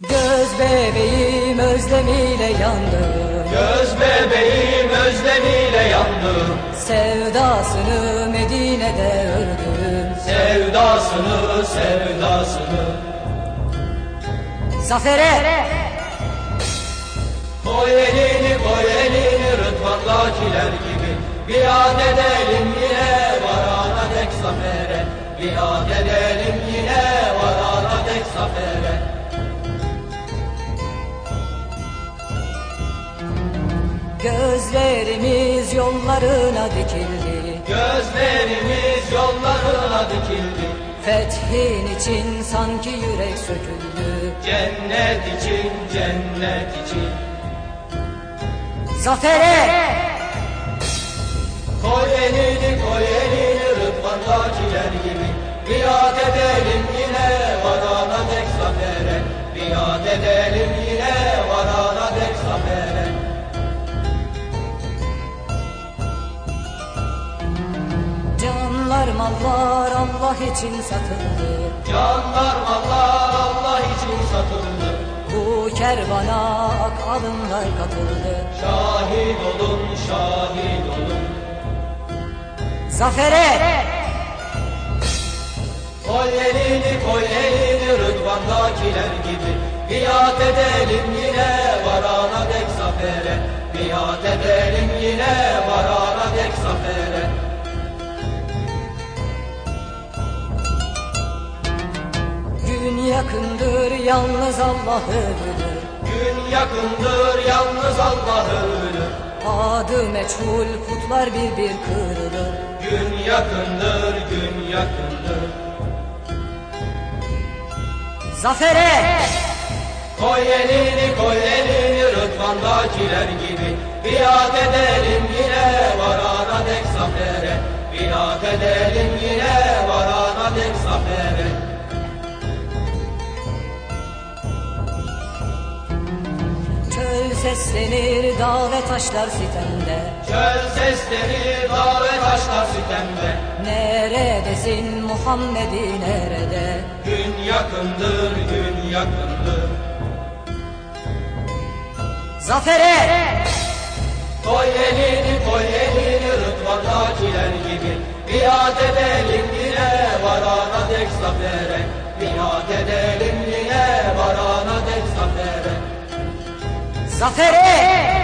Göz bebeğim özlemiyle yandım Göz bebeğim özlemiyle yandım Sevdasını Medine'de ördüm Sevdasını sevdasını. Zafere! Koy elini koy elini rıdvandakiler gibi. Biat edelim yine varana dek zafere. Biat edelim Gözlerimiz yollarına dikildi. Gözlerimiz yollarına dikildi. Fethin için sanki yürek söküldü. Cennet için cennet için. Zafere! Koy elini koy elini rıdvandakiler gibi. Biat edelim yine varana dek zafere. Biat edelim yine Canlar mallar Allah için satıldı Canlar mallar Allah için satıldı Bu kervana ak alınlar katıldı Şahit olun şahit olun. Zafere! Koy elini koy elini rıdvandakiler gibi. Biat edelim yine Gün yakındır yalnız Allah ölür Gün yakındır yalnız Allah ölür Adı meçhul putlar bir bir kırılır Gün yakındır gün yakındır. Zafere! Koy elini koy elini rıdvandakiler gibi. Biat edelim yine varana dek zafere. Biat edelim yine seslenir dağ ve taşlar sitemde. Çöl sesleri dağ ve taşlar sitemde. Neredesin Muhammed'i nerede? Gün yakındır gün yakındır. Zafere! Koy elini koy elini rıdvandakiler gibi. Biat edelim yine varana dek zafere. Biat edelim yine varana dek zafere Zafere